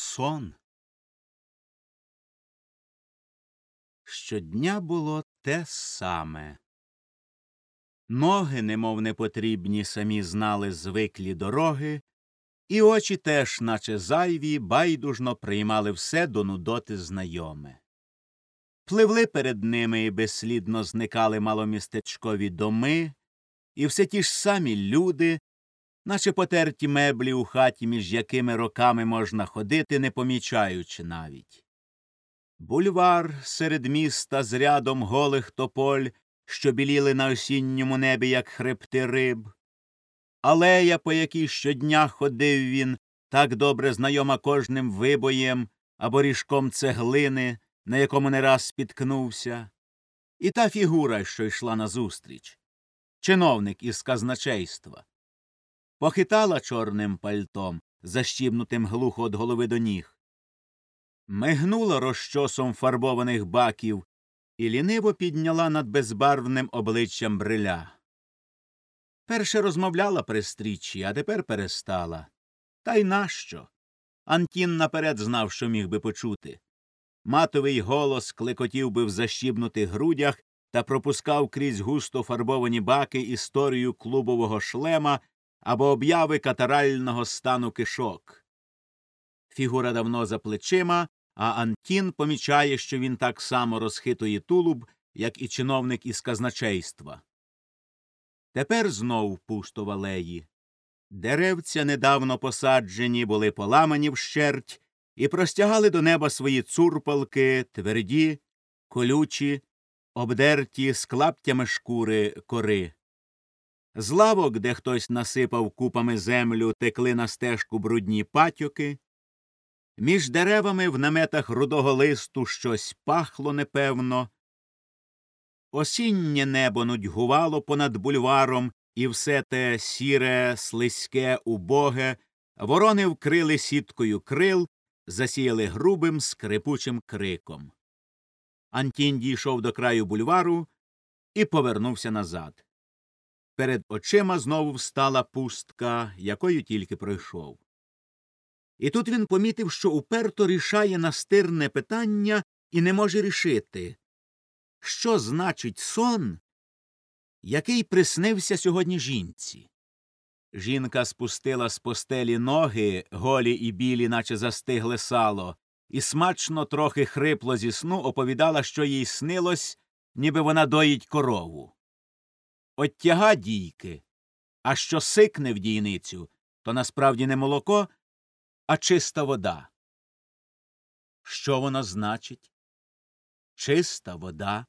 Сон. Щодня було те саме. Ноги, немов непотрібні, самі знали звиклі дороги, і очі теж, наче зайві, байдужно приймали все до нудоти знайоме. Пливли перед ними і безслідно зникали маломістечкові доми, і все ті ж самі люди, наче потерті меблі у хаті, між якими роками можна ходити, не помічаючи навіть. Бульвар серед міста з рядом голих тополь, що біліли на осінньому небі, як хребти риб. Алея, по якій щодня ходив він, так добре знайома кожним вибоєм або ріжком цеглини, на якому не раз спіткнувся, і та фігура, що йшла назустріч, чиновник із казначейства похитала чорним пальтом, защібнутим глухо від голови до ніг, мигнула розчосом фарбованих баків і ліниво підняла над безбарвним обличчям бриля. Перше розмовляла при стрічі, а тепер перестала. Та й нащо? Антін наперед знав, що міг би почути. Матовий голос клекотів би в защібнутих грудях та пропускав крізь густо фарбовані баки історію клубового шлема або обяви катарального стану кишок. Фігура давно за плечима, а Антін помічає, що він так само розхитує тулуб, як і чиновник із казначейства. Тепер знов пусто в алеї. Деревця недавно посаджені були поламані вщерть і простягали до неба свої цурпалки, тверді, колючі, обдерті з клаптями шкури кори. З лавок, де хтось насипав купами землю, текли на стежку брудні патьоки. Між деревами в наметах рудого листу щось пахло непевно. Осіннє небо нудьгувало понад бульваром, і все те сіре, слизьке, убоге, ворони вкрили сіткою крил, засіяли грубим скрипучим криком. Антін дійшов до краю бульвару і повернувся назад. Перед очима знову встала пустка, якою тільки пройшов. І тут він помітив, що уперто рішає настирне питання і не може рішити, що значить сон, який приснився сьогодні жінці. Жінка спустила з постелі ноги, голі і білі, наче застигле сало, і смачно трохи хрипло зі сну оповідала, що їй снилось, ніби вона доїть корову. Оттяга дійки, а що сикне в дійницю, то насправді не молоко, а чиста вода. Що воно значить? Чиста вода.